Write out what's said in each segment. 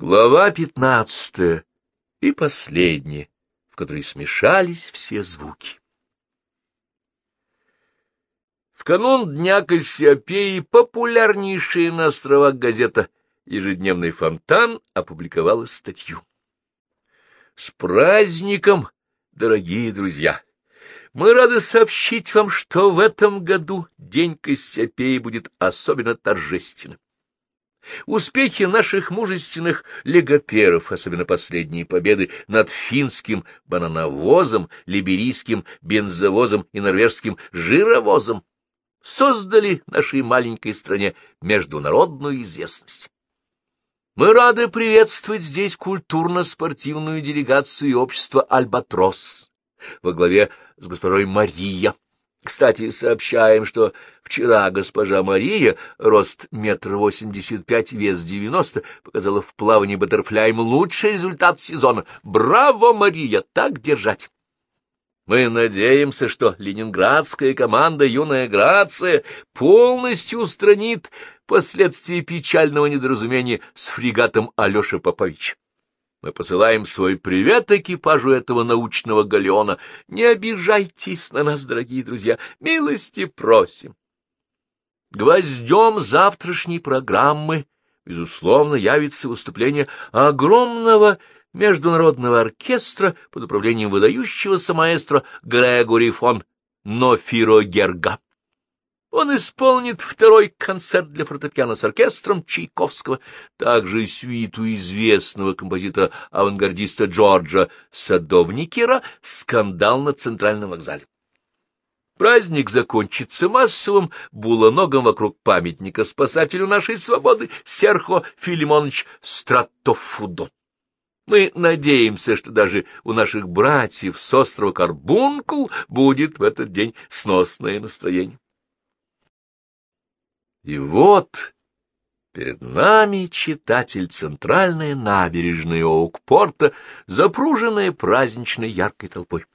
Глава пятнадцатая и последняя, в которой смешались все звуки. В канун Дня Кассиопеи популярнейшая на островах газета «Ежедневный фонтан» опубликовала статью. С праздником, дорогие друзья! Мы рады сообщить вам, что в этом году День Кассиопеи будет особенно торжественным. Успехи наших мужественных легоперов, особенно последние победы над финским банановозом, либерийским бензовозом и норвежским жировозом, создали нашей маленькой стране международную известность. Мы рады приветствовать здесь культурно-спортивную делегацию общества «Альбатрос» во главе с госпожой Мария кстати, сообщаем, что вчера госпожа Мария, рост метр восемьдесят пять, вес девяносто, показала в плавании баттерфляем лучший результат сезона. Браво, Мария! Так держать! Мы надеемся, что ленинградская команда «Юная Грация» полностью устранит последствия печального недоразумения с фрегатом Алеша Попович. Мы посылаем свой привет экипажу этого научного галеона. Не обижайтесь на нас, дорогие друзья, милости просим. Гвоздем завтрашней программы, безусловно, явится выступление огромного международного оркестра под управлением выдающегося маэстро Грегори фон Нофирогерга. Он исполнит второй концерт для фортепиано с оркестром Чайковского, также свиту известного композитора-авангардиста Джорджа Садовникера «Скандал на центральном вокзале». Праздник закончится массовым булоногом вокруг памятника спасателю нашей свободы Серхо Филимонович Стратофудо. Мы надеемся, что даже у наших братьев с острова Карбункул будет в этот день сносное настроение. И вот перед нами читатель центральной набережной Оукпорта, запруженная праздничной яркой толпой.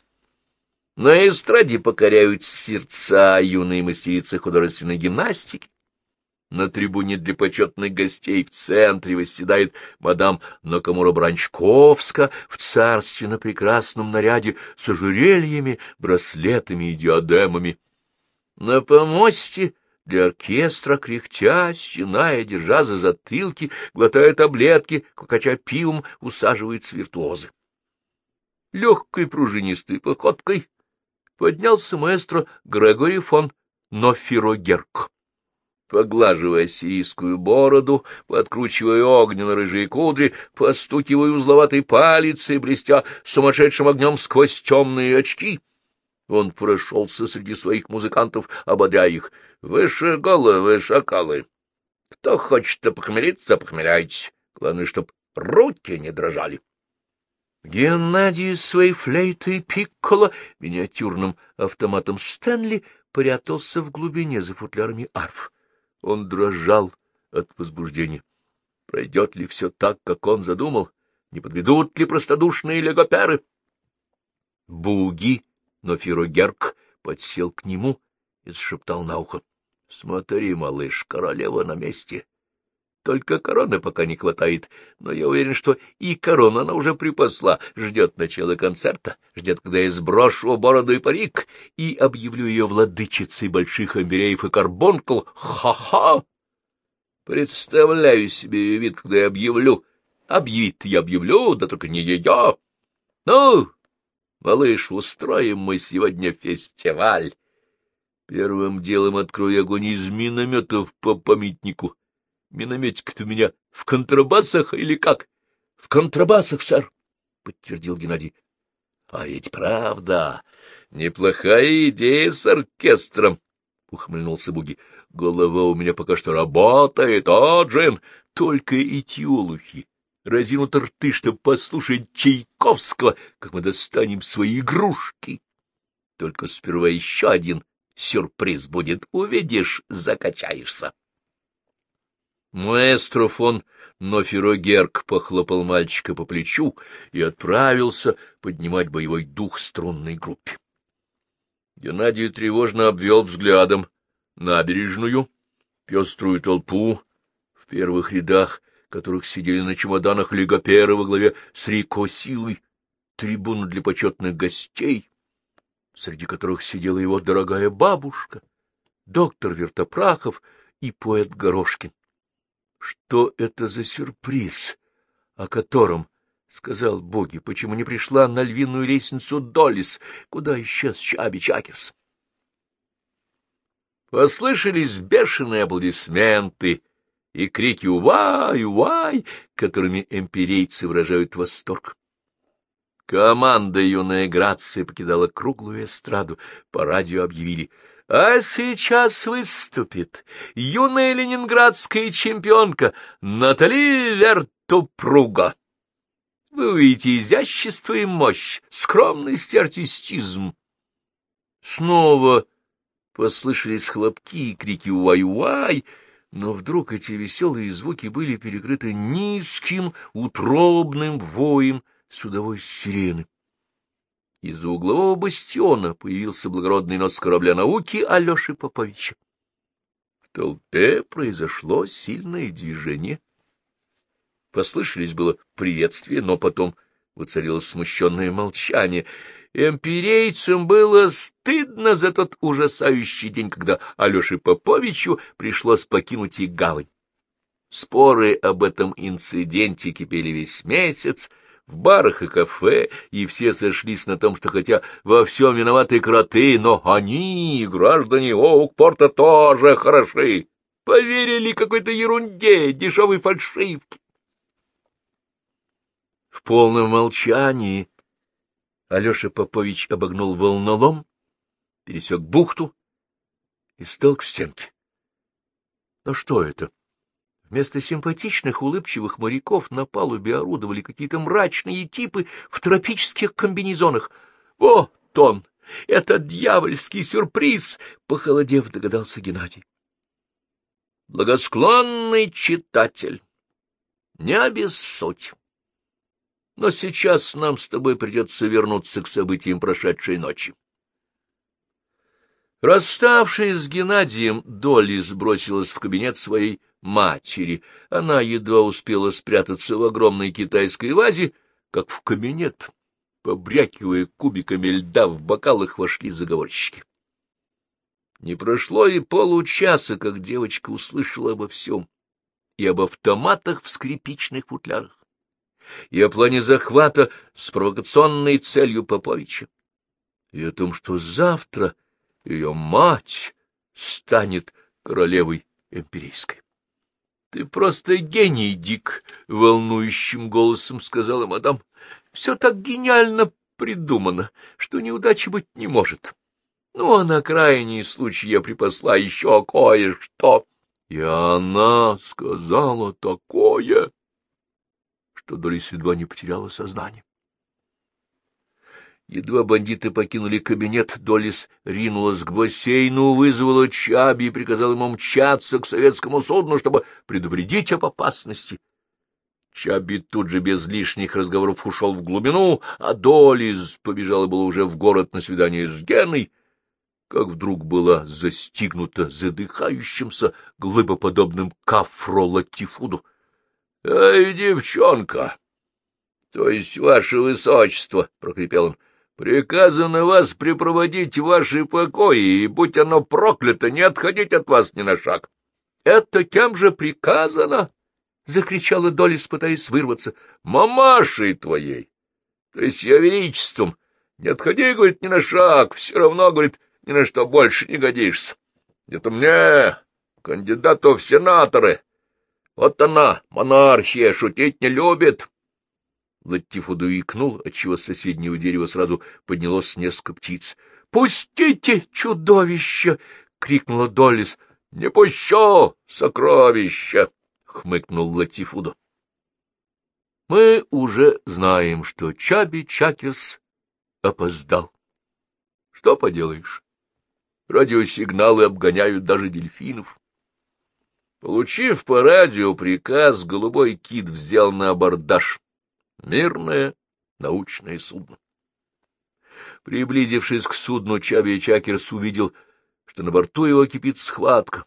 На эстраде покоряют сердца юные мастерицы художественной гимнастики. На трибуне для почетных гостей в центре восседает мадам Накамура Бранчковска в царственно прекрасном наряде с ожерельями, браслетами и диадемами. На помосте для оркестра, кряхтя, стеная, держа за затылки, глотая таблетки, клокоча пивом, усаживаются виртуозы. Легкой пружинистой походкой поднялся маэстро Грегори фон Нофирогерк. Поглаживая сирийскую бороду, подкручивая огненно-рыжие кудри, постукивая узловатой палицей, блестя сумасшедшим огнем сквозь темные очки — он прошелся среди своих музыкантов, ободряя их. «Выше головы, шакалы! Кто хочет похмелиться, похмеляйтесь. Главное, чтоб руки не дрожали». Геннадий своей флейтой пикколо миниатюрным автоматом Стэнли прятался в глубине за футлярами арф. Он дрожал от возбуждения. Пройдет ли все так, как он задумал? Не подведут ли простодушные легоперы? Буги но Фирогерк подсел к нему и зашептал на ухо. — Смотри, малыш, королева на месте. Только короны пока не хватает, но я уверен, что и корону она уже припасла, ждет начала концерта, ждет, когда я сброшу бороду и парик и объявлю ее владычицей больших амбереев и карбонкл. Ха-ха! Представляю себе вид, когда я объявлю. Объявить я объявлю, да только не ее. Ну, Малыш, устроим мы сегодня фестиваль. Первым делом открою огонь из минометов по памятнику. Минометик-то у меня в контрабасах или как? — В контрабасах, сэр, — подтвердил Геннадий. — А ведь правда, неплохая идея с оркестром, — ухмыльнулся Буги. — Голова у меня пока что работает, а, Джин? Только эти олухи разинут рты, чтобы послушать Чайковского, как мы достанем свои игрушки. Только сперва еще один сюрприз будет, увидишь, закачаешься. Маэстро фон Нофирогерк похлопал мальчика по плечу и отправился поднимать боевой дух струнной группе. Геннадий тревожно обвел взглядом набережную, пеструю толпу в первых рядах, которых сидели на чемоданах легоперы во главе с Рико Силой, трибуну для почетных гостей, среди которых сидела его дорогая бабушка, доктор Вертопрахов и поэт Горошкин. Что это за сюрприз, о котором, — сказал Боги, — почему не пришла на львиную лестницу Доллис, куда исчез Чаби Чакерс? Послышались бешеные аплодисменты и крики «Увай! Увай!», которыми эмпирейцы выражают восторг. Команда юная Грация покидала круглую эстраду. По радио объявили «А сейчас выступит юная ленинградская чемпионка Натали Вертупруга». Вы увидите изящество и мощь, скромность и артистизм. Снова послышались хлопки и крики «Уай-уай!», но вдруг эти веселые звуки были перекрыты низким, утробным воем судовой сирены. Из-за углового бастиона появился благородный нос корабля науки Алеши Поповича. В толпе произошло сильное движение. Послышались было приветствия, но потом воцарилось смущенное молчание. Эмпирейцам было стыдно за тот ужасающий день, когда Алёше Поповичу пришлось покинуть их гавань. Споры об этом инциденте кипели весь месяц, в барах и кафе, и все сошлись на том, что хотя во всем виноваты кроты, но они, граждане Оукпорта, тоже хороши. Поверили какой-то ерунде, дешевой фальшивке. В полном молчании Алеша Попович обогнул волнолом, пересек бухту и стал к стенке. Но что это? Вместо симпатичных улыбчивых моряков на палубе орудовали какие-то мрачные типы в тропических комбинезонах. Вот он, этот дьявольский сюрприз! — похолодев, догадался Геннадий. Благосклонный читатель, не обессудь. Но сейчас нам с тобой придется вернуться к событиям прошедшей ночи. Расставшись с Геннадием, Долли сбросилась в кабинет своей матери. Она едва успела спрятаться в огромной китайской вазе, как в кабинет, побрякивая кубиками льда в бокалах, вошли заговорщики. Не прошло и получаса, как девочка услышала обо всем, и об автоматах в скрипичных футлярах, и о плане захвата с провокационной целью Поповича, и о том, что завтра ее мать станет королевой империйской. — Ты просто гений, Дик, — волнующим голосом сказала мадам. — Все так гениально придумано, что неудачи быть не может. Ну, а на крайний случай я припасла еще кое-что. И она сказала такое, что Долис едва не потеряла сознание. Едва бандиты покинули кабинет, Долис ринулась к бассейну, вызвала Чаби и приказала ему мчаться к советскому судну, чтобы предупредить об опасности. Чаби тут же без лишних разговоров ушел в глубину, а Долис побежала было уже в город на свидание с Геной, как вдруг была застигнута задыхающимся глыбоподобным кафро Латифуду. — Эй, девчонка! — То есть, ваше высочество! — прокрепел он. Приказано вас припроводить в ваши покои, и, будь оно проклято, не отходить от вас ни на шаг. — Это кем же приказано? — закричала Долис, пытаясь вырваться. — Мамашей твоей! То есть я величеством. Не отходи, говорит, ни на шаг, все равно, говорит, ни на что больше не годишься. Это мне, кандидату в сенаторы. Вот она, монархия, шутить не любит. Латифуду икнул, отчего с соседнего дерева сразу поднялось несколько птиц. — Пустите, чудовище! — крикнула Доллис. — Не пущу, сокровище! — хмыкнул Латифуду. Мы уже знаем, что Чаби Чакерс опоздал. Что поделаешь? Радиосигналы обгоняют даже дельфинов. Получив по радио приказ, голубой кит взял на абордаж Мирное научное судно. Приблизившись к судну, Чаби Чакерс увидел, что на борту его кипит схватка.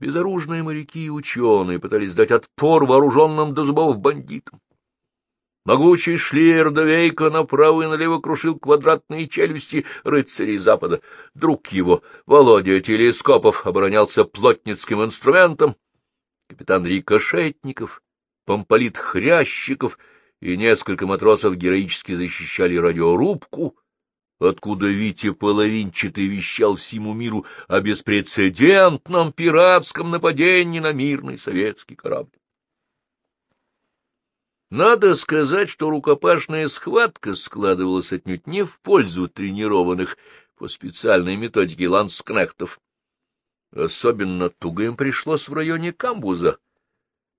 Безоружные моряки и ученые пытались дать отпор вооруженным до зубов бандитам. Могучий шлеер Довейка направо и налево крушил квадратные челюсти рыцарей Запада. Друг его, Володя Телескопов, оборонялся плотницким инструментом. Капитан Рикошетников, помполит Хрящиков и несколько матросов героически защищали радиорубку, откуда Витя Половинчатый вещал всему миру о беспрецедентном пиратском нападении на мирный советский корабль. Надо сказать, что рукопашная схватка складывалась отнюдь не в пользу тренированных по специальной методике ланскнехтов. Особенно туго им пришлось в районе Камбуза,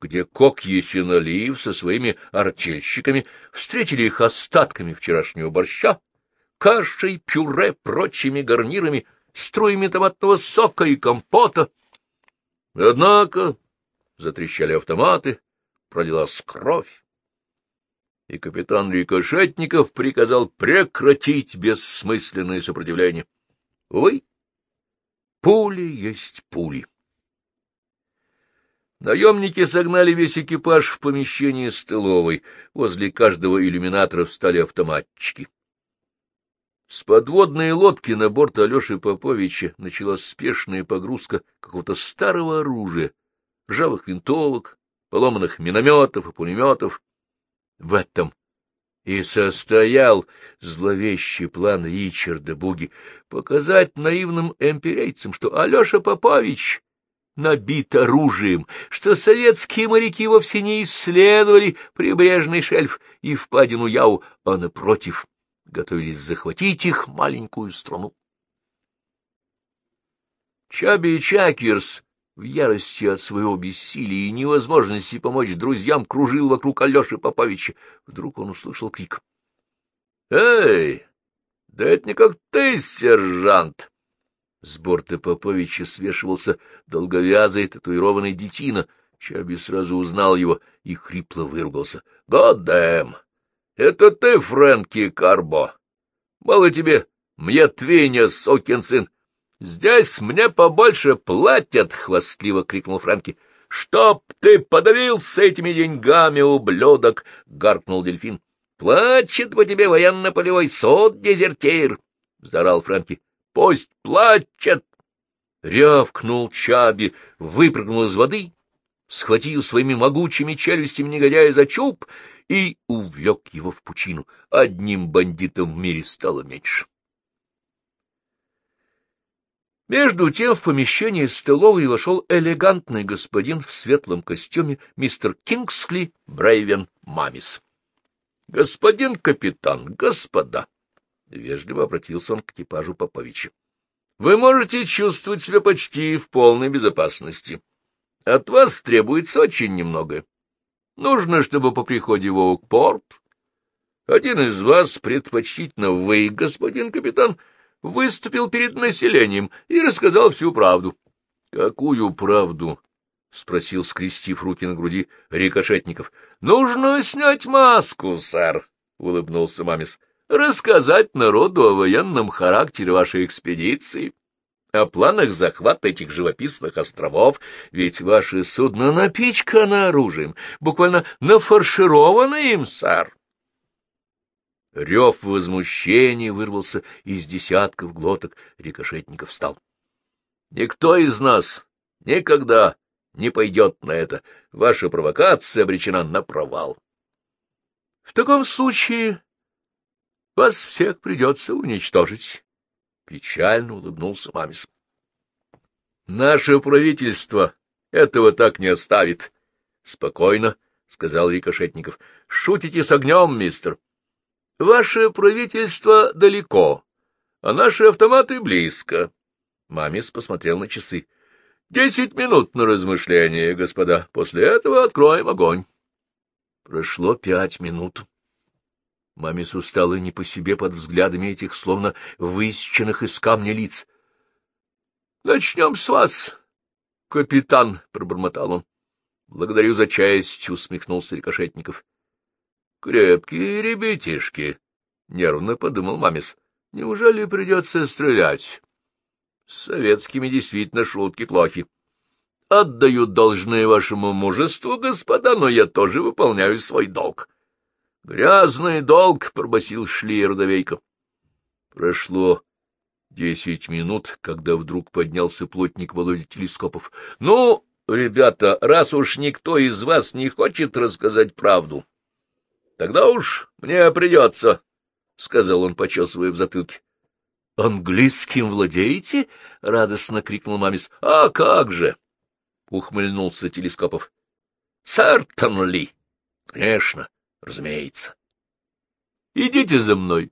где Кок Есиналиев со своими артельщиками встретили их остатками вчерашнего борща, кашей, пюре, прочими гарнирами, струями томатного сока и компота. Однако затрещали автоматы, пролилась кровь и капитан Рикошетников приказал прекратить бессмысленное сопротивление. Увы, пули есть пули. Наемники согнали весь экипаж в помещение столовой. Возле каждого иллюминатора встали автоматчики. С подводной лодки на борт Алеши Поповича началась спешная погрузка какого-то старого оружия, ржавых винтовок, поломанных минометов и пулеметов. В этом и состоял зловещий план Ричарда Буги показать наивным эмпирейцам, что Алеша Попович набит оружием, что советские моряки вовсе не исследовали прибрежный шельф и впадину Яу, а, напротив, готовились захватить их маленькую страну. Чаби Чакерс в ярости от своего бессилия и невозможности помочь друзьям кружил вокруг Алеши Поповича. Вдруг он услышал крик. — Эй, да это не как ты, сержант! С борта Поповича свешивался долговязый татуированный детина. Чаби сразу узнал его и хрипло выругался. — Годэм! Это ты, Фрэнки Карбо! Мало тебе, мне твеня, сокин сын! — Здесь мне побольше платят! — хвастливо крикнул Франки. — Чтоб ты подавился этими деньгами, ублюдок! — гаркнул дельфин. — Плачет по тебе военно-полевой суд, дезертир! — взорал Франки. — Пусть плачет! Рявкнул Чаби, выпрыгнул из воды, схватил своими могучими челюстями негодяя за чуб и увлек его в пучину. Одним бандитом в мире стало меньше. Между тем в помещение столовой вошел элегантный господин в светлом костюме мистер Кингсли Брейвен Мамис. — Господин капитан, господа! — вежливо обратился он к экипажу Поповича. — Вы можете чувствовать себя почти в полной безопасности. От вас требуется очень немного. Нужно, чтобы по приходе в Оукпорт один из вас, предпочтительно вы, господин капитан, — выступил перед населением и рассказал всю правду. — Какую правду? — спросил, скрестив руки на груди рикошетников. — Нужно снять маску, сэр, — улыбнулся Мамис. — Рассказать народу о военном характере вашей экспедиции, о планах захвата этих живописных островов, ведь ваше судно напичкано оружием, буквально нафаршировано им, сэр. Рев возмущения вырвался из десятков глоток. Рикошетников встал. — Никто из нас никогда не пойдет на это. Ваша провокация обречена на провал. — В таком случае вас всех придется уничтожить. Печально улыбнулся Мамис. — Наше правительство этого так не оставит. — Спокойно, — сказал Рикошетников. — Шутите с огнем, мистер. — Ваше правительство далеко, а наши автоматы близко. Мамис посмотрел на часы. Десять минут на размышление, господа. После этого откроем огонь. Прошло пять минут. Мамис устала не по себе под взглядами этих словно высеченных из камня лиц. — Начнем с вас, капитан, — пробормотал он. — Благодарю за честь, — усмехнулся Рикошетников. Крепкие ребятишки, — нервно подумал Мамис. — Неужели придется стрелять? С советскими действительно шутки плохи. отдаю должное вашему мужеству, господа, но я тоже выполняю свой долг. — Грязный долг, — пробасил Шлиер Довейко. Прошло десять минут, когда вдруг поднялся плотник Володя Телескопов. — Ну, ребята, раз уж никто из вас не хочет рассказать правду, тогда уж мне придется, — сказал он, почесывая в затылке. — Английским владеете? — радостно крикнул мамис. — А как же! — ухмыльнулся Телескопов. — Certainly! — Конечно, разумеется. — Идите за мной.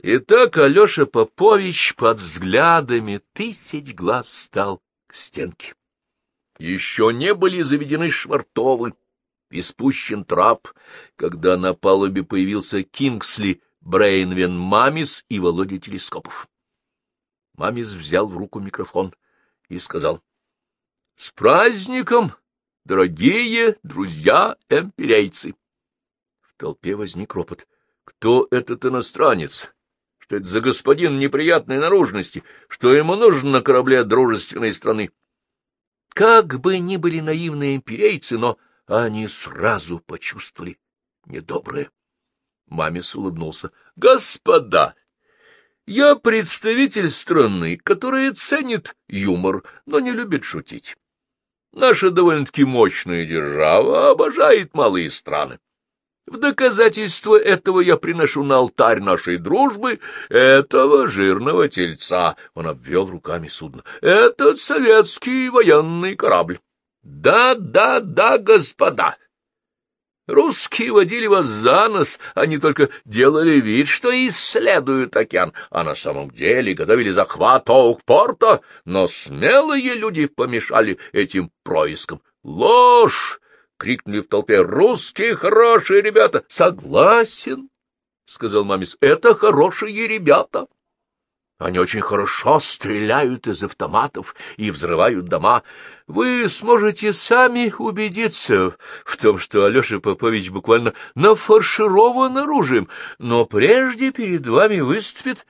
Итак, Алеша Попович под взглядами тысяч глаз стал к стенке. Еще не были заведены швартовы и спущен трап, когда на палубе появился Кингсли Брейнвен Мамис и Володя Телескопов. Мамис взял в руку микрофон и сказал, — С праздником, дорогие друзья-эмпирейцы! В толпе возник ропот. — Кто этот иностранец? что это за господин неприятной наружности, что ему нужно на корабле дружественной страны. Как бы ни были наивные имперейцы, но они сразу почувствовали недоброе. Мамис улыбнулся. — Господа, я представитель страны, которая ценит юмор, но не любит шутить. Наша довольно-таки мощная держава обожает малые страны. В доказательство этого я приношу на алтарь нашей дружбы этого жирного тельца. Он обвел руками судно. Этот советский военный корабль. Да, да, да, господа. Русские водили вас за нос, они только делали вид, что исследуют океан, а на самом деле готовили захват Оукпорта, но смелые люди помешали этим проискам. Ложь! крикнули в толпе. «Русские хорошие ребята!» «Согласен!» — сказал мамис. «Это хорошие ребята!» Они очень хорошо стреляют из автоматов и взрывают дома. Вы сможете сами убедиться в том, что Алеша Попович буквально нафарширован оружием, но прежде перед вами выступит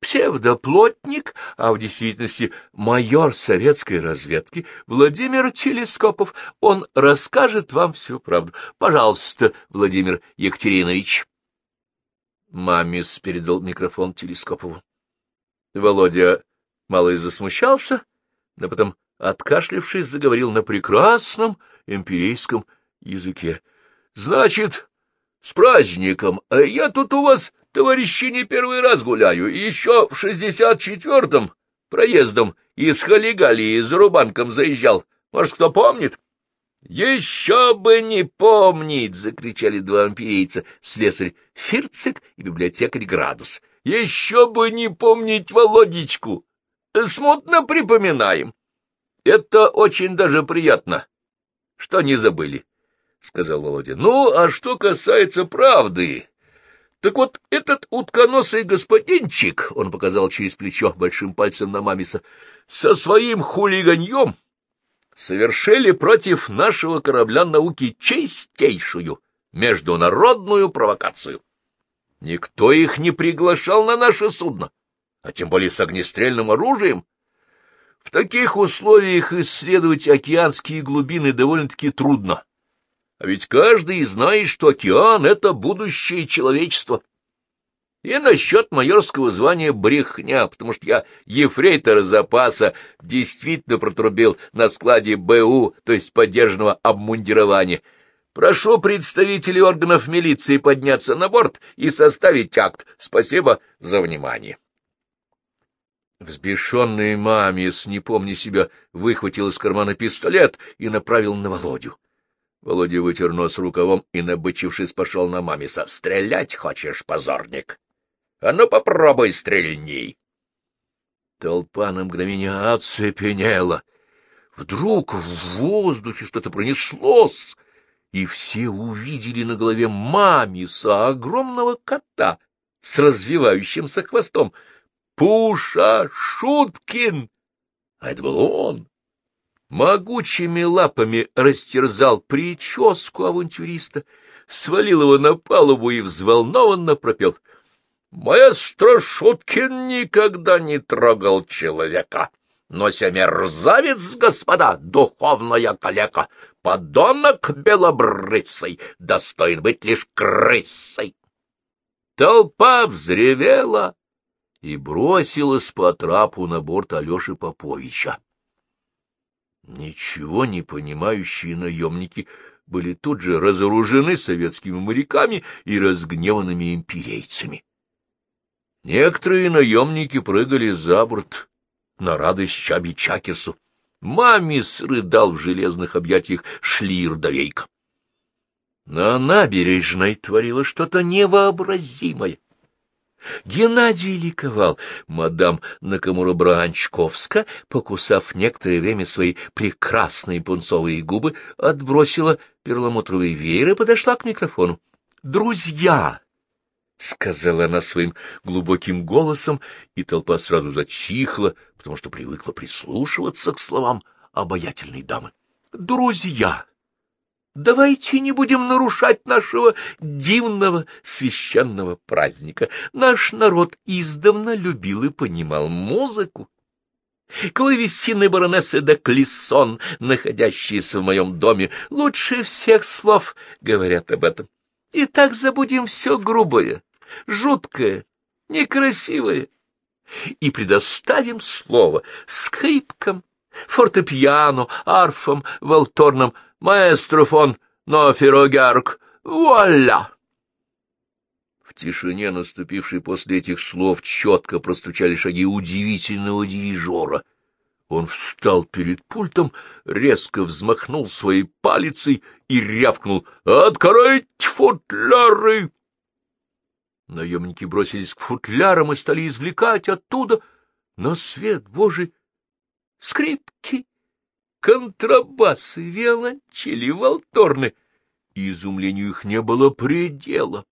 псевдоплотник, а в действительности майор советской разведки Владимир Телескопов. Он расскажет вам всю правду. Пожалуйста, Владимир Екатеринович. Мамис передал микрофон Телескопову. Володя мало и засмущался, но потом, откашлившись, заговорил на прекрасном эмпирийском языке. — Значит, с праздником, а я тут у вас Товарищи, не первый раз гуляю, еще в шестьдесят четвертом проездом из Халигалии за Рубанком заезжал. Может, кто помнит? — Еще бы не помнить! — закричали два ампирийца, слесарь Фирцик и библиотекарь Градус. — Еще бы не помнить Володечку! Смутно припоминаем. Это очень даже приятно, что не забыли, — сказал Володя. — Ну, а что касается правды, так вот, этот утконосый господинчик, — он показал через плечо большим пальцем на Мамиса, — со своим хулиганьем совершили против нашего корабля науки чистейшую международную провокацию. Никто их не приглашал на наше судно, а тем более с огнестрельным оружием. В таких условиях исследовать океанские глубины довольно-таки трудно. А ведь каждый знает, что океан — это будущее человечества. И насчет майорского звания брехня, потому что я ефрейтора запаса действительно протрубил на складе БУ, то есть поддержанного обмундирования. Прошу представителей органов милиции подняться на борт и составить акт. Спасибо за внимание. Взбешенный мамис, не помня себя, выхватил из кармана пистолет и направил на Володю. Володя вытер нос рукавом и, набычившись, пошел на мамиса. — Стрелять хочешь, позорник? А ну попробуй стрельней! Толпа на мгновение оцепенела. Вдруг в воздухе что-то пронеслось, и все увидели на голове мамиса огромного кота с развивающимся хвостом. «Пуша Шуткин!» А это был он могучими лапами растерзал прическу авантюриста, свалил его на палубу и взволнованно пропел. «Маэстро Шуткин никогда не трогал человека. Нося мерзавец, господа, духовная калека, подонок белобрысый, достоин быть лишь крысой. Толпа взревела и бросилась по трапу на борт Алеши Поповича. Ничего не понимающие наемники были тут же разоружены советскими моряками и разгневанными имперейцами. Некоторые наемники прыгали за борт на радость Чаби Чакерсу. Мамис рыдал в железных объятиях Шлирдовейка. На набережной творилось что-то невообразимое. Геннадий ликовал. Мадам Накамура-Бранчковска, покусав некоторое время свои прекрасные пунцовые губы, отбросила перламутровый веер и подошла к микрофону. «Друзья!» — сказала она своим глубоким голосом, и толпа сразу затихла, потому что привыкла прислушиваться к словам обаятельной дамы. «Друзья!» Давайте не будем нарушать нашего дивного священного праздника. Наш народ издавна любил и понимал музыку. Клавесины баронессы де Клиссон, находящиеся в моем доме, лучше всех слов говорят об этом. И так забудем все грубое, жуткое, некрасивое, и предоставим слово скрипкам, фортепиано, арфам, валторнам, Маэстро фон Ноферогерк, вуаля!» В тишине, наступившей после этих слов, четко простучали шаги удивительного дирижера. Он встал перед пультом, резко взмахнул своей палицей и рявкнул «Открыть футляры!» Наемники бросились к футлярам и стали извлекать оттуда на свет Божий скрипки, контрабасы, виолончели, валторны. Изумлению их не было предела.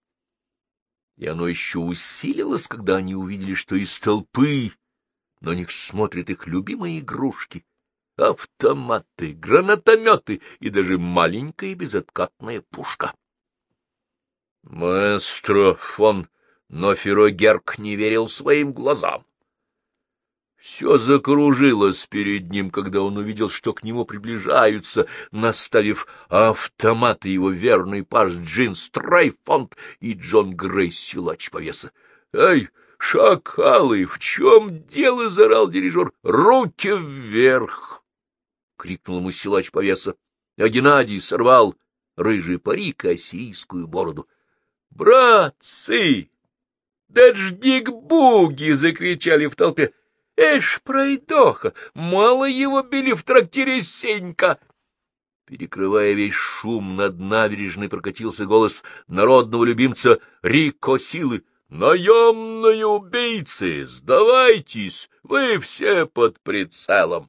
И оно еще усилилось, когда они увидели, что из толпы на них смотрят их любимые игрушки — автоматы, гранатометы и даже маленькая безоткатная пушка. Маэстро фон Ноферогерк не верил своим глазам. Все закружилось перед ним, когда он увидел, что к нему приближаются, наставив автоматы его верный паж Джин Страйфонд и Джон Грей силач повеса. «Эй, шакалы, в чем дело?» — зарал дирижер. «Руки вверх!» — крикнул ему силач повеса. А Геннадий сорвал рыжий парик и ассирийскую бороду. «Братцы! Дождик-буги!» — закричали в толпе. Эш, пройдоха, мало его били в трактире Сенька. Перекрывая весь шум, над набережной прокатился голос народного любимца Рико Силы. «Наемные убийцы, сдавайтесь, вы все под прицелом!»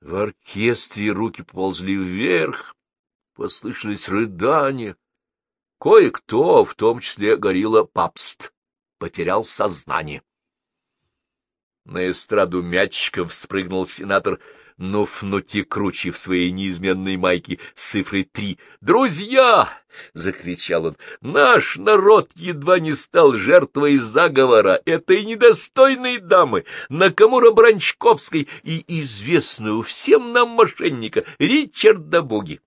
В оркестре руки ползли вверх, послышались рыдания. Кое-кто, в том числе горилла Папст, потерял сознание. На эстраду мячиком спрыгнул сенатор Нуфнути Кручи в своей неизменной майке с цифрой три. «Друзья!» — закричал он. «Наш народ едва не стал жертвой заговора этой недостойной дамы, Накамура Бранчковской и известную всем нам мошенника Ричарда Буги.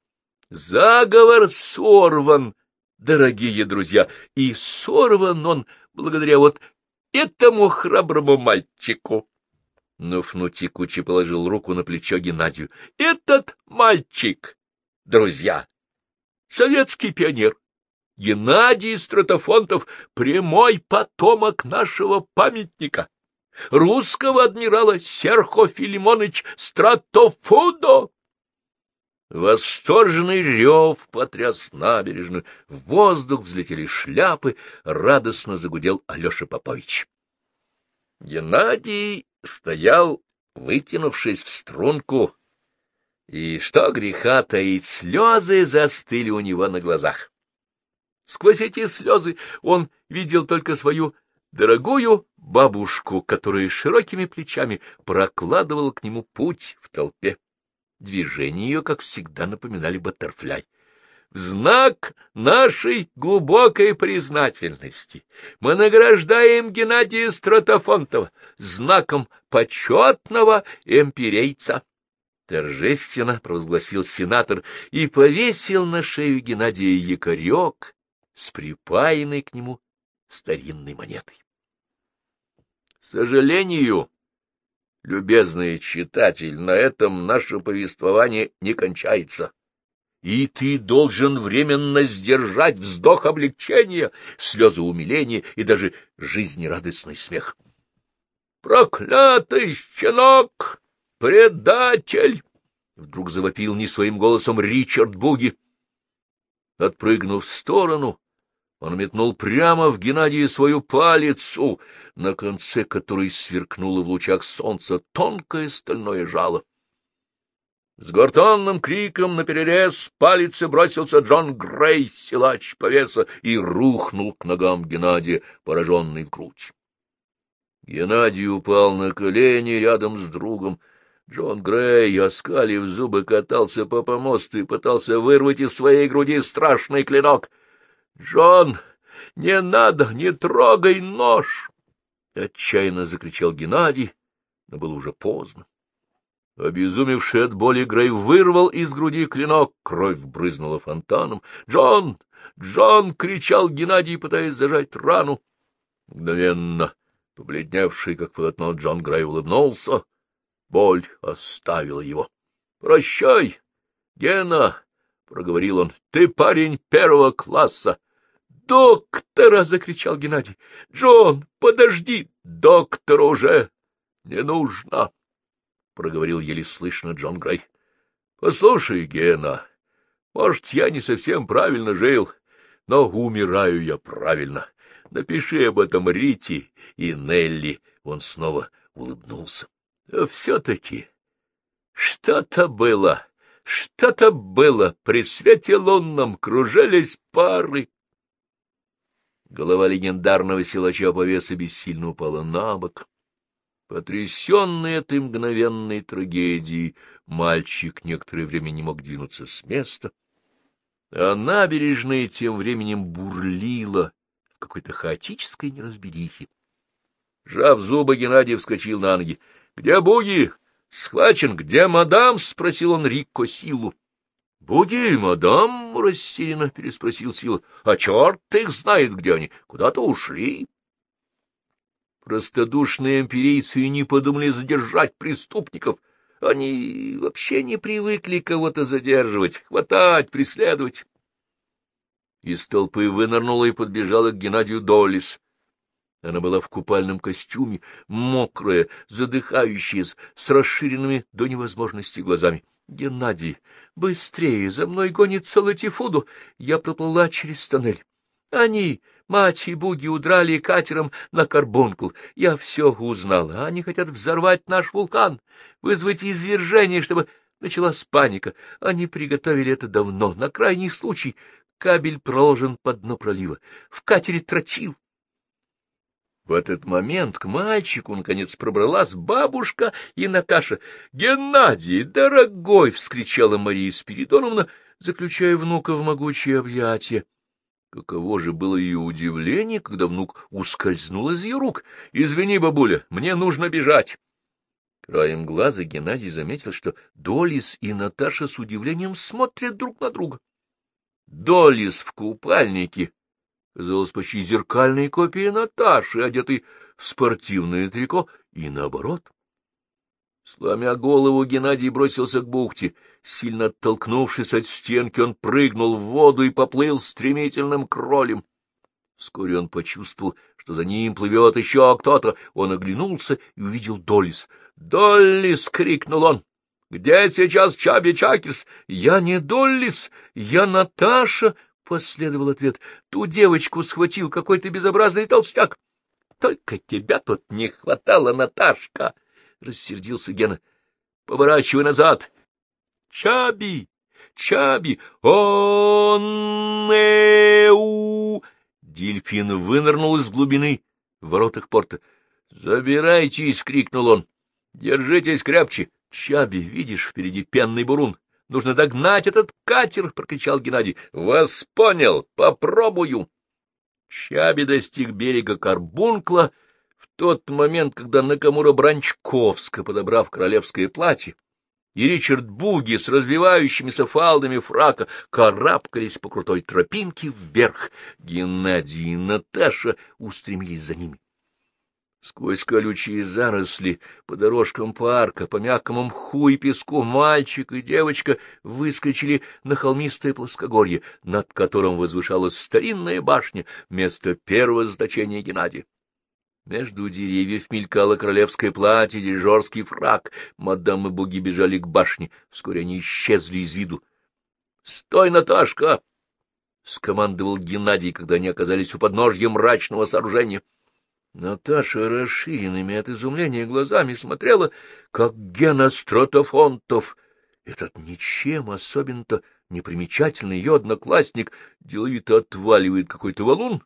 Заговор сорван, дорогие друзья, и сорван он благодаря вот этому храброму мальчику. Но Фнути Кучи положил руку на плечо Геннадию. — Этот мальчик, друзья, советский пионер, Геннадий Стратофонтов, прямой потомок нашего памятника, русского адмирала Серхо Филимонович Стратофудо. Восторженный рев потряс набережную, в воздух взлетели шляпы, радостно загудел Алеша Попович. Геннадий стоял, вытянувшись в струнку, и, что греха таить, слезы застыли у него на глазах. Сквозь эти слезы он видел только свою дорогую бабушку, которая широкими плечами прокладывала к нему путь в толпе. Движения ее, как всегда, напоминали баттерфляй. В знак нашей глубокой признательности мы награждаем Геннадия Стратофонтова знаком почетного эмпирейца. Торжественно провозгласил сенатор и повесил на шею Геннадия якорек с припаянной к нему старинной монетой. К сожалению, любезный читатель, на этом наше повествование не кончается и ты должен временно сдержать вздох облегчения, слезы умиления и даже жизнерадостный смех. «Проклятый щенок! Предатель!» — вдруг завопил не своим голосом Ричард Буги. Отпрыгнув в сторону, он метнул прямо в Геннадия свою палицу, на конце которой сверкнуло в лучах солнца тонкое стальное жало. С гортанным криком наперерез палицы бросился Джон Грей, силач повеса, и рухнул к ногам Геннадия, пораженный в грудь. Геннадий упал на колени рядом с другом. Джон Грей, оскалив зубы, катался по помосту и пытался вырвать из своей груди страшный клинок. — Джон, не надо, не трогай нож! — отчаянно закричал Геннадий, но было уже поздно. Обезумевший от боли Грей вырвал из груди клинок, кровь брызнула фонтаном. «Джон! Джон!» — кричал Геннадий, пытаясь зажать рану. Мгновенно, побледневший, как полотно, Джон Грей улыбнулся. Боль оставила его. «Прощай, Гена!» — проговорил он. «Ты парень первого класса!» «Доктора!» — закричал Геннадий. «Джон, подожди! Доктора уже не нужно!» — проговорил еле слышно Джон Грей. — Послушай, Гена, может, я не совсем правильно жил, но умираю я правильно. Напиши об этом Рите и Нелли. Он снова улыбнулся. — Все-таки что-то было, что-то было. При свете лунном кружились пары. Голова легендарного силача повеса бессильно упала на бок. Потрясенный этой мгновенной трагедией, мальчик некоторое время не мог двинуться с места, а набережная тем временем бурлила в какой-то хаотической неразберихе. Жав зубы, Геннадий вскочил на ноги. — Где Буги? Схвачен. Где мадам? — спросил он Рикко Силу. — Буги и мадам? — растерянно переспросил Сила. — А черт их знает, где они. Куда-то ушли. Простодушные эмпирийцы не подумали задержать преступников. Они вообще не привыкли кого-то задерживать, хватать, преследовать. Из толпы вынырнула и подбежала к Геннадию Доллис. Она была в купальном костюме, мокрая, задыхающаяся, с расширенными до невозможности глазами. — Геннадий, быстрее, за мной гонится Латифуду. Я проплыла через тоннель. Они, мать и буги, удрали катером на Карбункл. Я все узнала. Они хотят взорвать наш вулкан, вызвать извержение, чтобы началась паника. Они приготовили это давно, на крайний случай. Кабель проложен под дно пролива. В катере тротил. В этот момент к мальчику, наконец, пробралась бабушка и Наташа. — Геннадий, дорогой! — вскричала Мария Спиридоновна, заключая внука в могучие объятия. Каково же было ее удивление, когда внук ускользнул из ее рук. — Извини, бабуля, мне нужно бежать. Краем глаза Геннадий заметил, что Долис и Наташа с удивлением смотрят друг на друга. Долис в купальнике казалось почти зеркальной копией Наташи, одетой в спортивное трико, и наоборот. Сломя голову, Геннадий бросился к бухте. Сильно оттолкнувшись от стенки, он прыгнул в воду и поплыл стремительным кролем. Вскоре он почувствовал, что за ним плывет еще кто-то. Он оглянулся и увидел Доллис. «Доллис!» — крикнул он. «Где сейчас Чаби Чакерс?» «Я не Доллис, я Наташа!» — последовал ответ. «Ту девочку схватил какой-то безобразный толстяк». «Только тебя тут не хватало, Наташка!» — рассердился Гена. — Поворачивай назад. — Чаби! Чаби! он у Дельфин вынырнул из глубины в воротах порта. — Забирайтесь! — крикнул он. — Держитесь крепче. Чаби, видишь, впереди пенный бурун. Нужно догнать этот катер! — прокричал Геннадий. — Вас понял! Попробую! Чаби достиг берега Карбункла в тот момент, когда Накамура Бранчковска, подобрав королевское платье, и Ричард Буги с развивающимися фалдами фрака карабкались по крутой тропинке вверх. Геннадий и Наташа устремились за ними. Сквозь колючие заросли, по дорожкам парка, по мягкому мху и песку мальчик и девочка выскочили на холмистое плоскогорье, над которым возвышалась старинная башня, место первого заточения Геннадия. Между деревьев мелькало королевское платье, дирижерский фраг. Мадам и боги бежали к башне. Вскоре они исчезли из виду. — Стой, Наташка! — скомандовал Геннадий, когда они оказались у подножья мрачного сооружения. Наташа расширенными от изумления глазами смотрела, как Гена Стратофонтов, этот ничем особенно непримечательный ее одноклассник, деловито отваливает какой-то валун,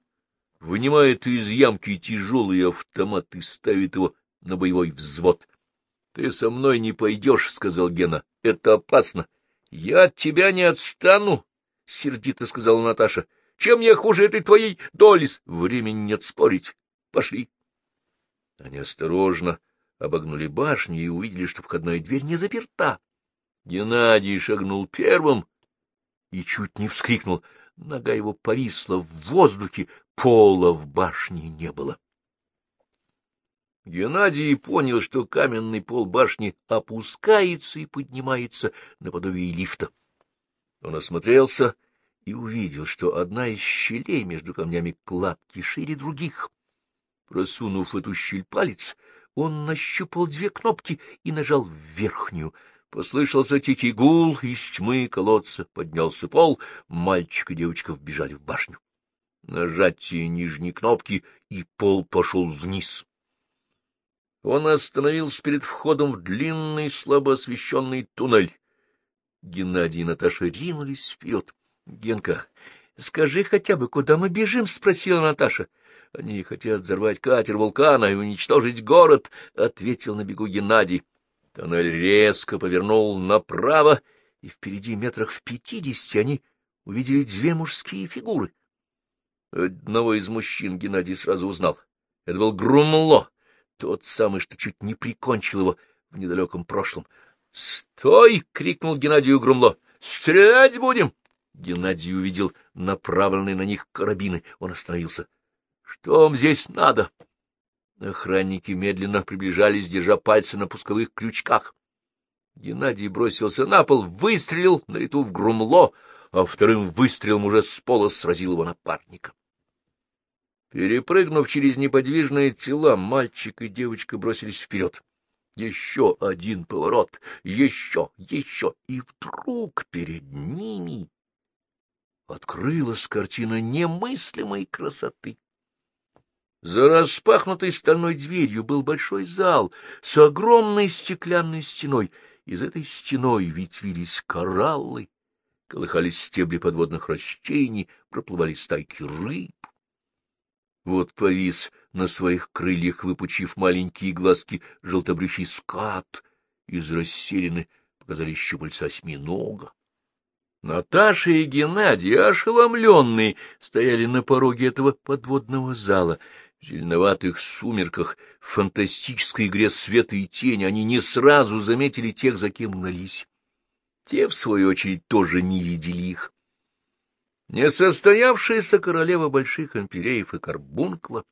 вынимает из ямки тяжелый автомат и ставит его на боевой взвод. — Ты со мной не пойдешь, — сказал Гена, — это опасно. — Я от тебя не отстану, — сердито сказала Наташа. — Чем я хуже этой твоей долис? Времени нет спорить. Пошли. Они осторожно обогнули башню и увидели, что входная дверь не заперта. Геннадий шагнул первым и чуть не вскрикнул. Нога его повисла в воздухе, пола в башне не было. Геннадий понял, что каменный пол башни опускается и поднимается наподобие лифта. Он осмотрелся и увидел, что одна из щелей между камнями кладки шире других. Просунув в эту щель палец, он нащупал две кнопки и нажал верхнюю. Послышался тихий гул, из тьмы колодца поднялся пол, мальчик и девочка вбежали в башню. Нажатие нижней кнопки, и пол пошел вниз. Он остановился перед входом в длинный, слабо освещенный туннель. Геннадий и Наташа ринулись вперед. — Генка, скажи хотя бы, куда мы бежим? — спросила Наташа. — Они хотят взорвать катер вулкана и уничтожить город, — ответил на бегу Геннадий. Тоннель резко повернул направо, и впереди метрах в пятидесяти они увидели две мужские фигуры. Одного из мужчин Геннадий сразу узнал. Это был Грумло, тот самый, что чуть не прикончил его в недалеком прошлом. «Стой!» — крикнул Геннадию Грумло. «Стрелять будем!» Геннадий увидел направленные на них карабины. Он остановился. Что вам здесь надо? Охранники медленно приближались, держа пальцы на пусковых крючках. Геннадий бросился на пол, выстрелил на лету в грумло, а вторым выстрелом уже с пола сразил его напарника. Перепрыгнув через неподвижные тела, мальчик и девочка бросились вперед. Еще один поворот, еще, еще, и вдруг перед ними открылась картина немыслимой красоты. За распахнутой стальной дверью был большой зал с огромной стеклянной стеной. Из этой стеной ветвились кораллы, колыхались стебли подводных растений, проплывали стайки рыб. Вот повис на своих крыльях, выпучив маленькие глазки, желтобрюхий скат. Из расселены показались щупальца осьминога. Наташа и Геннадий, ошеломленные, стояли на пороге этого подводного зала. Зеленоватых сумерках, в фантастической игре света и тени они не сразу заметили тех, за кем гнались. Те, в свою очередь, тоже не видели их. Несостоявшаяся королева больших ампиреев и карбункла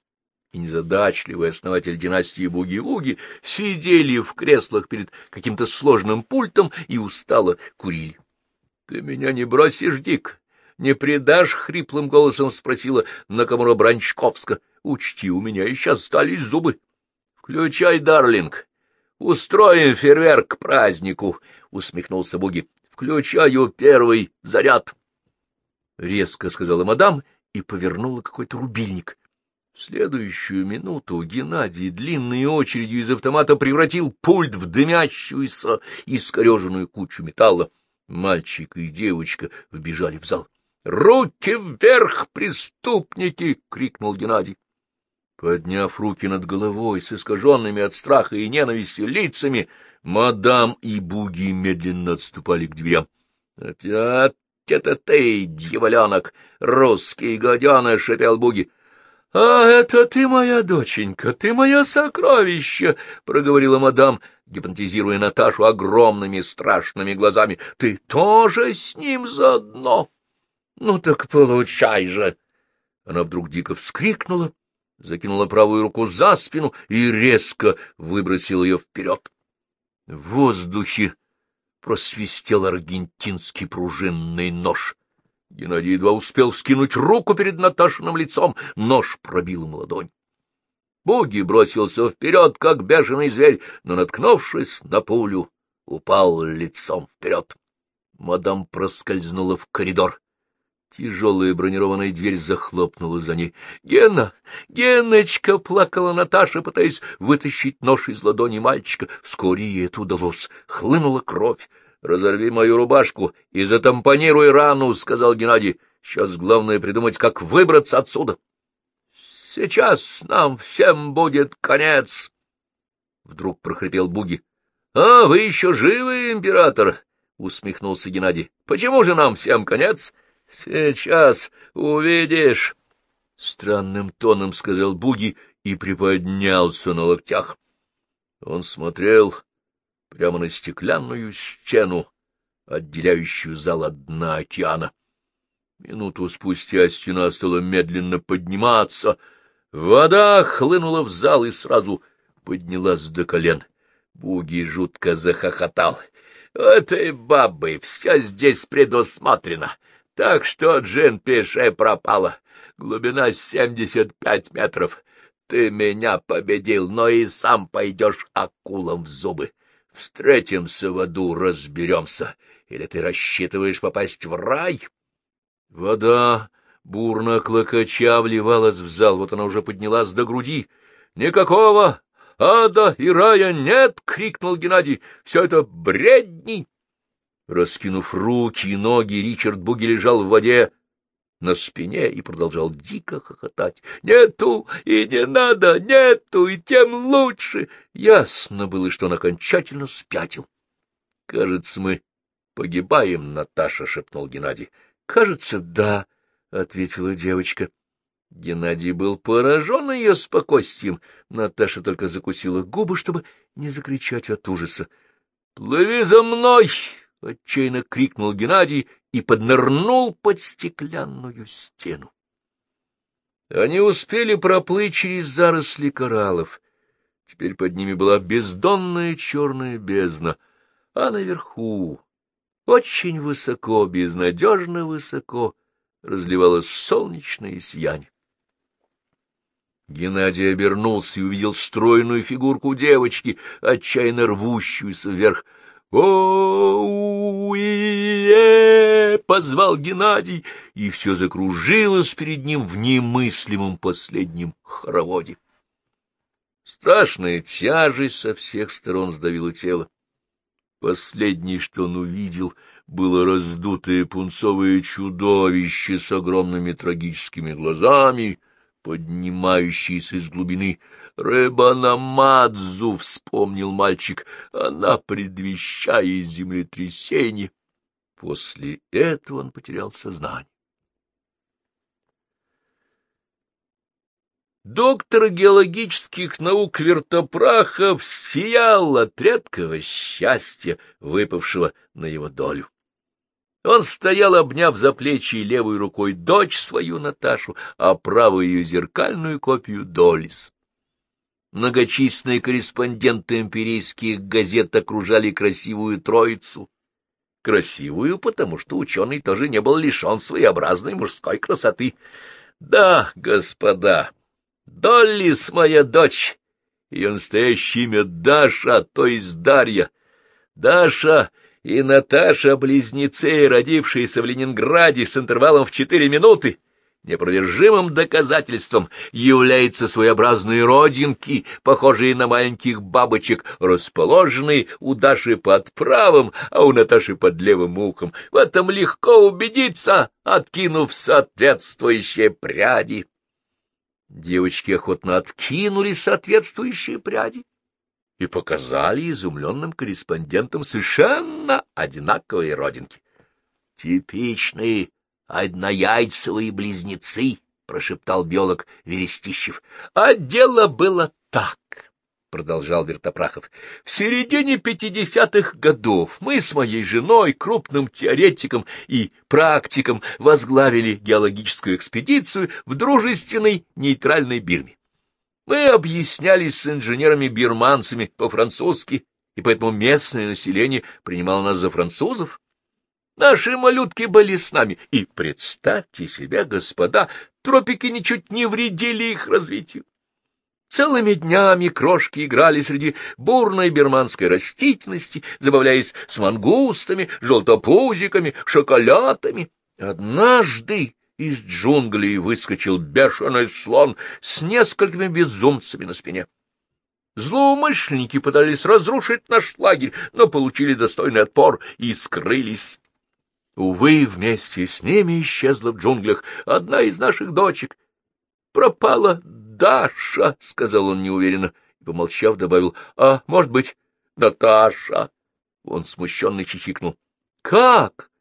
и незадачливый основатель династии Буги-Вуги сидели в креслах перед каким-то сложным пультом и устало курили. — Ты меня не бросишь, Дик? Не предашь? — хриплым голосом спросила Накамура Бранчковска. — Учти, у меня еще остались зубы. — Включай, Дарлинг. Устроим фейерверк к празднику, — усмехнулся Буги. — Включаю первый заряд. Резко сказала мадам и повернула какой-то рубильник. В следующую минуту Геннадий длинной очередью из автомата превратил пульт в дымящуюся искореженную кучу металла. Мальчик и девочка вбежали в зал. «Руки вверх, преступники!» — крикнул Геннадий. Подняв руки над головой с искаженными от страха и ненависти лицами, мадам и буги медленно отступали к дверям. — Опять это ты, дьяволенок, русский гаденыш, — шепел Буги. — А это ты моя доченька, ты мое сокровище, — проговорила мадам, гипнотизируя Наташу огромными страшными глазами. — Ты тоже с ним заодно? — Ну так получай же! Она вдруг дико вскрикнула, закинула правую руку за спину и резко выбросила ее вперед. В воздухе просвистел аргентинский пружинный нож. Геннадий едва успел вскинуть руку перед Наташиным лицом, нож пробил ему ладонь. Буги бросился вперед, как бешеный зверь, но, наткнувшись на пулю, упал лицом вперед. Мадам проскользнула в коридор. Тяжелая бронированная дверь захлопнула за ней. «Гена! Геночка!» — плакала Наташа, пытаясь вытащить нож из ладони мальчика. Вскоре ей это удалось. Хлынула кровь. «Разорви мою рубашку и затампонируй рану», — сказал Геннадий. «Сейчас главное придумать, как выбраться отсюда». Сейчас нам всем будет конец! Вдруг прохрипел Буги. — А, вы еще живы, император? — усмехнулся Геннадий. — Почему же нам всем конец? — Сейчас увидишь! — странным тоном сказал Буги и приподнялся на локтях. Он смотрел прямо на стеклянную стену, отделяющую зал от дна океана. Минуту спустя стена стала медленно подниматься — Вода хлынула в зал и сразу поднялась до колен. Буги жутко захохотал. — Этой бабы все здесь предусмотрено, так что Джин Пише пропала. Глубина семьдесят пять метров. Ты меня победил, но и сам пойдешь акулам в зубы. Встретимся в аду, разберемся. Или ты рассчитываешь попасть в рай? Вода бурно клокоча вливалась в зал, вот она уже поднялась до груди. «Никакого ада и рая нет!» — крикнул Геннадий. «Все это бредни!» Раскинув руки и ноги, Ричард Буги лежал в воде на спине и продолжал дико хохотать. «Нету и не надо, нету, и тем лучше!» Ясно было, что он окончательно спятил. «Кажется, мы погибаем, Наташа», — шепнул Геннадий. «Кажется, да», — ответила девочка. Геннадий был поражен ее спокойствием. Наташа только закусила губы, чтобы не закричать от ужаса. — Плыви за мной! — отчаянно крикнул Геннадий и поднырнул под стеклянную стену. Они успели проплыть через заросли кораллов. Теперь под ними была бездонная черная бездна, а наверху, очень высоко, безнадежно высоко, разливалось солнечное сияние. Геннадий обернулся и увидел стройную фигурку девочки, отчаянно рвущуюся вверх. О е позвал Геннадий, и все закружилось перед ним в немыслимом последнем хороводе. Страшная тяжесть со всех сторон сдавила тело. Последнее, что он увидел, было раздутое пунцовое чудовище с огромными трагическими глазами, поднимающееся из глубины. «Рыбанамадзу!» — вспомнил мальчик. «Она предвещает землетрясение». После этого он потерял сознание. Доктор геологических наук Вертопрахов сиял от редкого счастья, выпавшего на его долю. Он стоял, обняв за плечи левой рукой дочь свою Наташу, а правой ее зеркальную копию Долис. Многочисленные корреспонденты эмпирийских газет окружали красивую троицу. Красивую, потому что ученый тоже не был лишен своеобразной мужской красоты. Да, господа, Доллис моя дочь, ее настоящее имя Даша, то есть Дарья. Даша и Наташа — близнецы, родившиеся в Ленинграде с интервалом в четыре минуты. Непровержимым доказательством являются своеобразные родинки, похожие на маленьких бабочек, расположенные у Даши под правым, а у Наташи под левым ухом. В этом легко убедиться, откинув соответствующие пряди. Девочки охотно откинули соответствующие пряди и показали изумленным корреспондентам совершенно одинаковые родинки. Типичные однояйцевые близнецы, — прошептал биолог Верестищев. — А дело было так, — продолжал Вертопрахов. — В середине пятидесятых годов мы с моей женой, крупным теоретиком и практиком, возглавили геологическую экспедицию в дружественной нейтральной Бирме. Мы объяснялись с инженерами-бирманцами по-французски, и поэтому местное население принимало нас за французов. Наши малютки были с нами, и, представьте себе, господа, тропики ничуть не вредили их развитию. Целыми днями крошки играли среди бурной берманской растительности, забавляясь с мангустами, желтопузиками, шоколадами. Однажды из джунглей выскочил бешеный слон с несколькими безумцами на спине. Злоумышленники пытались разрушить наш лагерь, но получили достойный отпор и скрылись. Увы, вместе с ними исчезла в джунглях одна из наших дочек. Пропала Даша, — сказал он неуверенно, и, помолчав, добавил, — а, может быть, Наташа. Он смущенно хихикнул. — Как?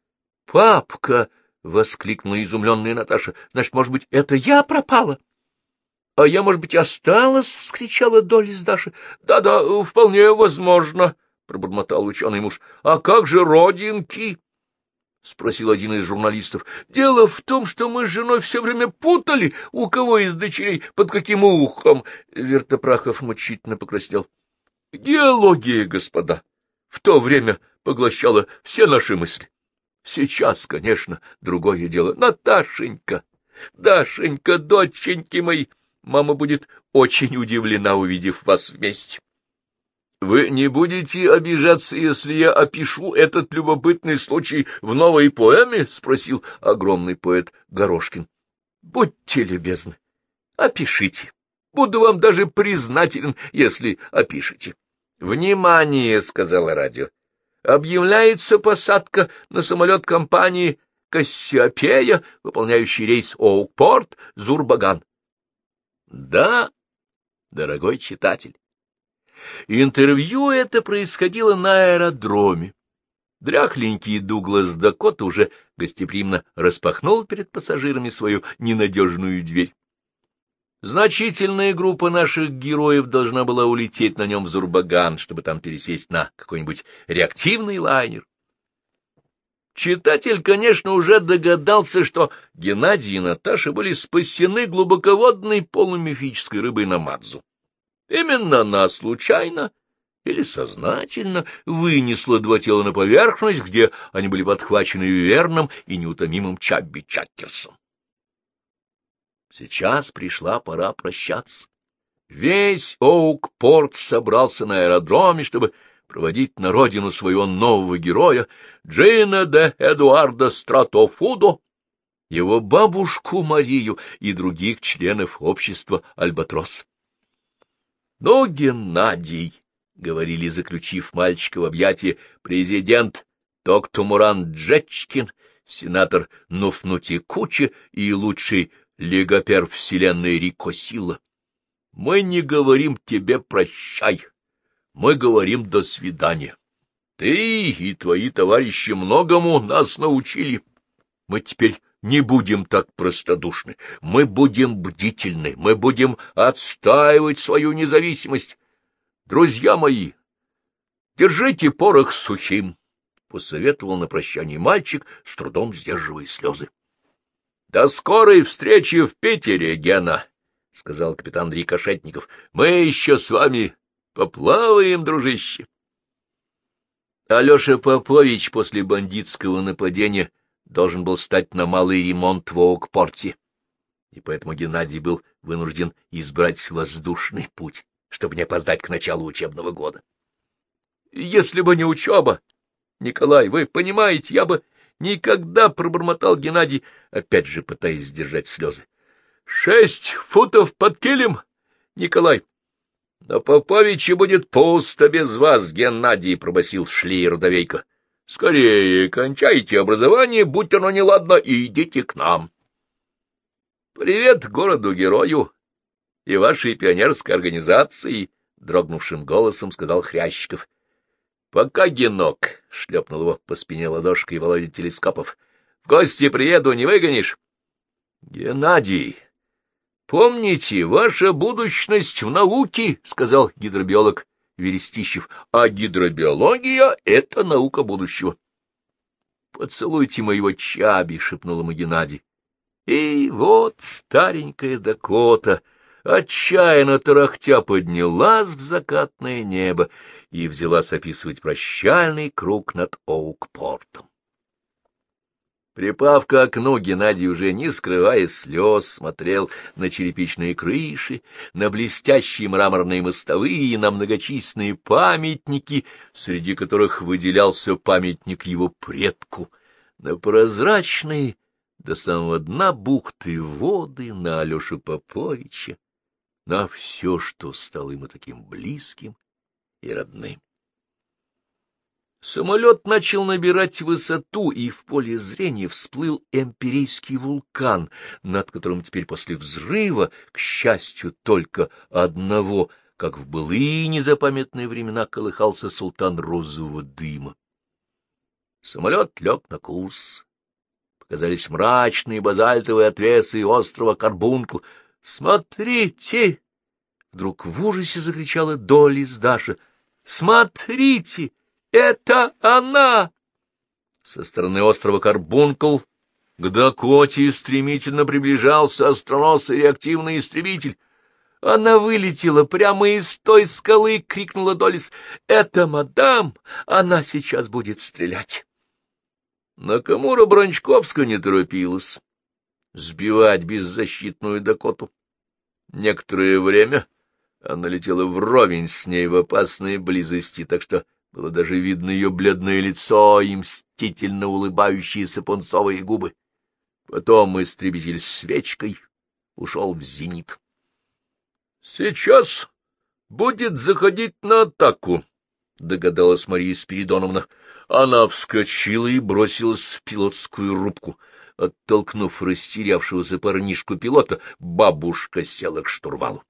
Папка! — воскликнула изумленная Наташа. — Значит, может быть, это я пропала? — А я, может быть, осталась? — вскричала Долис Даша. Да — Да-да, вполне возможно, — пробормотал ученый муж. — А как же родинки? — спросил один из журналистов. — Дело в том, что мы с женой все время путали, у кого из дочерей под каким ухом. Вертопрахов мучительно покраснел. — Геология, господа, в то время поглощала все наши мысли. Сейчас, конечно, другое дело. Наташенька, Дашенька, доченьки мои, мама будет очень удивлена, увидев вас вместе. — Вы не будете обижаться, если я опишу этот любопытный случай в новой поэме? — спросил огромный поэт Горошкин. — Будьте любезны, опишите. Буду вам даже признателен, если опишете. — Внимание, — сказала радио. — Объявляется посадка на самолет компании Кассиопея, выполняющий рейс Оукпорт, Зурбаган. — Да, дорогой читатель. Интервью это происходило на аэродроме. Дряхленький Дуглас Дакот уже гостеприимно распахнул перед пассажирами свою ненадежную дверь. Значительная группа наших героев должна была улететь на нем в Зурбаган, чтобы там пересесть на какой-нибудь реактивный лайнер. Читатель, конечно, уже догадался, что Геннадий и Наташа были спасены глубоководной полумифической рыбой на Мадзу. Именно она случайно или сознательно вынесла два тела на поверхность, где они были подхвачены верным и неутомимым Чабби Чаккерсом. Сейчас пришла пора прощаться. Весь Оук-порт собрался на аэродроме, чтобы проводить на родину своего нового героя, Джина де Эдуарда Стратофудо, его бабушку Марию и других членов общества Альбатрос. — Ну, Геннадий, — говорили, заключив мальчика в объятия, президент Токтумуран Джечкин, сенатор Нуфнути Кучи и лучший легопер вселенной Рикосила. — Мы не говорим тебе прощай, мы говорим до свидания. Ты и твои товарищи многому нас научили. Мы теперь не будем так простодушны, мы будем бдительны, мы будем отстаивать свою независимость. Друзья мои, держите порох сухим, — посоветовал на прощание мальчик, с трудом сдерживая слезы. — До скорой встречи в Питере, Гена, — сказал капитан Рикошетников. — Мы еще с вами поплаваем, дружище. Алеша Попович после бандитского нападения должен был стать на малый ремонт в Оукпорте, и поэтому Геннадий был вынужден избрать воздушный путь, чтобы не опоздать к началу учебного года. Если бы не учеба, Николай, вы понимаете, я бы никогда пробормотал Геннадий, опять же пытаясь сдержать слезы. Шесть футов под килем, Николай. Но Поповиче будет пусто без вас, Геннадий, пробасил Шлиер Родовейко. Скорее кончайте образование, будь оно неладно, и идите к нам. Привет городу-герою и вашей пионерской организации, — дрогнувшим голосом сказал Хрящиков. — Пока, Генок, — шлепнул его по спине ладошкой Володя Телескопов, В гости приеду, не выгонишь? — Геннадий, помните, ваша будущность в науке, — сказал гидробиолог Верестищев, — а гидробиология — это наука будущего. — Поцелуйте моего чаби, — шепнул ему Геннадий. И вот старенькая Дакота, отчаянно тарахтя, поднялась в закатное небо и взялась описывать прощальный круг над Оукпортом. Припав к окну, Геннадий уже, не скрывая слез, смотрел на черепичные крыши, на блестящие мраморные мостовые, на многочисленные памятники, среди которых выделялся памятник его предку, на прозрачные до самого дна бухты воды, на Алешу Поповича, на все, что стало ему таким близким и родным. Самолет начал набирать высоту, и в поле зрения всплыл эмпирийский вулкан, над которым теперь после взрыва, к счастью, только одного, как в былые незапамятные времена колыхался султан розового дыма. Самолет лег на курс. Показались мрачные базальтовые отвесы острова Карбункл. «Смотрите!» Вдруг в ужасе закричала Долис Даша. «Смотрите!» Это она! Со стороны острова Карбункл к Дакоте стремительно приближался остроносый реактивный истребитель. Она вылетела прямо из той скалы, — крикнула Долис. — Это мадам! Она сейчас будет стрелять. Накамура Брончковска не торопилась сбивать беззащитную Дакоту. Некоторое время она летела вровень с ней в опасной близости, так что было даже видно ее бледное лицо и мстительно улыбающиеся пунцовые губы. Потом истребитель свечкой ушел в зенит. — Сейчас будет заходить на атаку, — догадалась Мария Спиридоновна. Она вскочила и бросилась в пилотскую рубку. Оттолкнув растерявшегося парнишку пилота, бабушка села к штурвалу.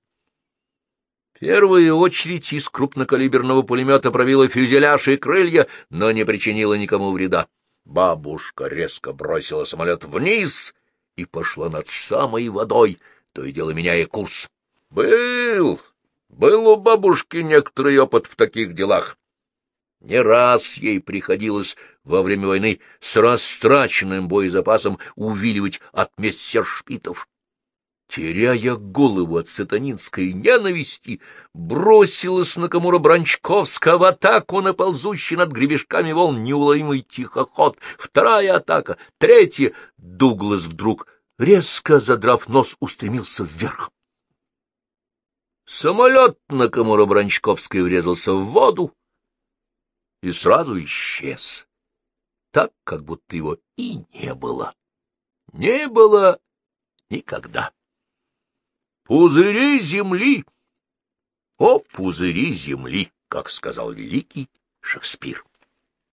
Первая очередь из крупнокалиберного пулемета пробила фюзеляж и крылья, но не причинила никому вреда. Бабушка резко бросила самолет вниз и пошла над самой водой, то и дело меняя курс. Был, был у бабушки некоторый опыт в таких делах. Не раз ей приходилось во время войны с растраченным боезапасом увиливать от мессершпитов теряя голову от сатанинской ненависти, бросилась на Камура Бранчковска в атаку на ползущий над гребешками волн неуловимый тихоход. Вторая атака, третья. Дуглас вдруг, резко задрав нос, устремился вверх. Самолет на Камура Бранчковской врезался в воду и сразу исчез, так, как будто его и не было. Не было никогда. Пузыри земли! О, пузыри земли, как сказал великий Шекспир!